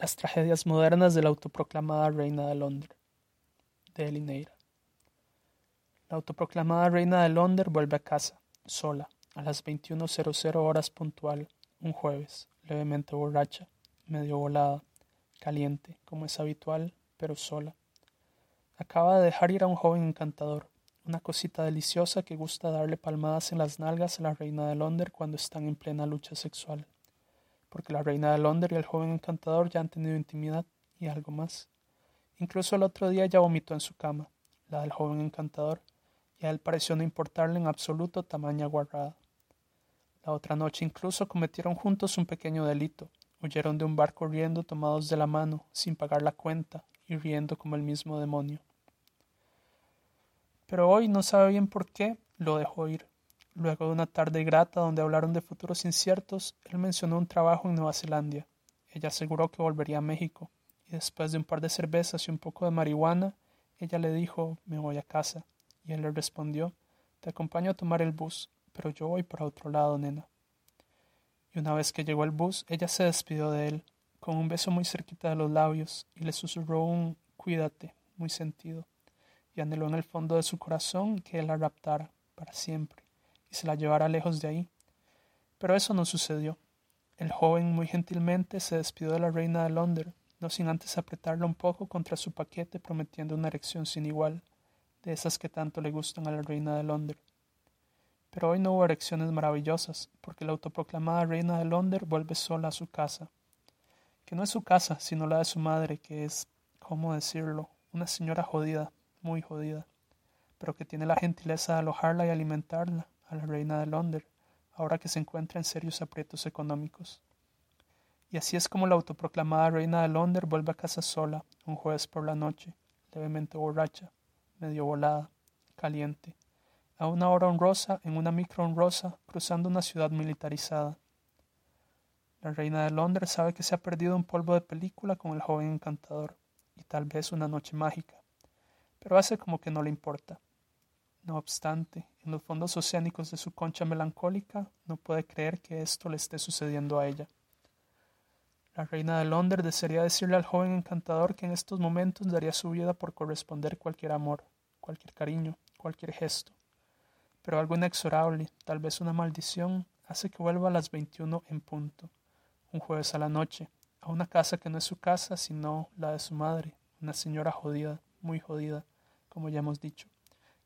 Las tragedias modernas de la autoproclamada reina de Londres, de Elineira. La autoproclamada reina de Londres vuelve a casa, sola, a las 21.00 horas puntual, un jueves, levemente borracha, medio volada, caliente, como es habitual, pero sola. Acaba de dejar ir a un joven encantador, una cosita deliciosa que gusta darle palmadas en las nalgas a la reina de Londres cuando están en plena lucha sexual porque la reina de Londres y el joven encantador ya han tenido intimidad y algo más. Incluso el otro día ya vomitó en su cama, la del joven encantador, y a él pareció no importarle en absoluto tamaña guarrada. La otra noche incluso cometieron juntos un pequeño delito, huyeron de un bar corriendo tomados de la mano, sin pagar la cuenta, y riendo como el mismo demonio. Pero hoy no sabe bien por qué lo dejó ir. Luego de una tarde grata donde hablaron de futuros inciertos, él mencionó un trabajo en Nueva Zelanda. Ella aseguró que volvería a México, y después de un par de cervezas y un poco de marihuana, ella le dijo me voy a casa, y él le respondió te acompaño a tomar el bus, pero yo voy para otro lado, nena. Y una vez que llegó el bus, ella se despidió de él, con un beso muy cerquita de los labios, y le susurró un cuídate, muy sentido, y anheló en el fondo de su corazón que él la raptara para siempre se la llevara lejos de ahí. Pero eso no sucedió. El joven muy gentilmente se despidió de la reina de Londres, no sin antes apretarla un poco contra su paquete prometiendo una erección sin igual, de esas que tanto le gustan a la reina de Londres. Pero hoy no hubo erecciones maravillosas, porque la autoproclamada reina de Londres vuelve sola a su casa, que no es su casa, sino la de su madre, que es, ¿cómo decirlo?, una señora jodida, muy jodida, pero que tiene la gentileza de alojarla y alimentarla, la reina de Londres, ahora que se encuentra en serios aprietos económicos. Y así es como la autoproclamada reina de Londres vuelve a casa sola, un jueves por la noche, levemente borracha, medio volada, caliente, a una hora honrosa en una micro honrosa cruzando una ciudad militarizada. La reina de Londres sabe que se ha perdido un polvo de película con el joven encantador, y tal vez una noche mágica, pero hace como que no le importa. No obstante, en los fondos oceánicos de su concha melancólica no puede creer que esto le esté sucediendo a ella. La reina de Londres desearía decirle al joven encantador que en estos momentos daría su vida por corresponder cualquier amor, cualquier cariño, cualquier gesto. Pero algo inexorable, tal vez una maldición, hace que vuelva a las veintiuno en punto, un jueves a la noche, a una casa que no es su casa, sino la de su madre, una señora jodida, muy jodida, como ya hemos dicho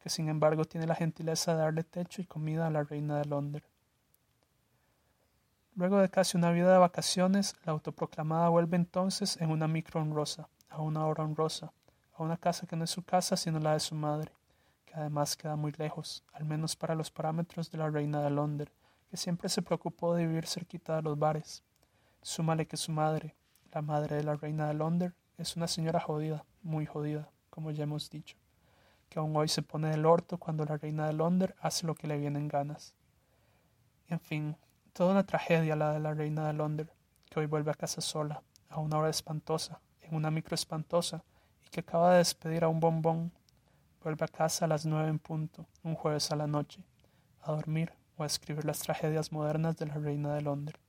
que sin embargo tiene la gentileza de darle techo y comida a la reina de Londres. Luego de casi una vida de vacaciones, la autoproclamada vuelve entonces en una micro honrosa, a una hora honrosa, a una casa que no es su casa sino la de su madre, que además queda muy lejos, al menos para los parámetros de la reina de Londres, que siempre se preocupó de vivir cerquita de los bares. Súmale que su madre, la madre de la reina de Londres, es una señora jodida, muy jodida, como ya hemos dicho que aún hoy se pone del orto cuando la reina de Londres hace lo que le viene en ganas. En fin, toda una tragedia la de la reina de Londres, que hoy vuelve a casa sola, a una hora espantosa, en una micro espantosa, y que acaba de despedir a un bombón. Vuelve a casa a las nueve en punto, un jueves a la noche, a dormir o a escribir las tragedias modernas de la reina de Londres.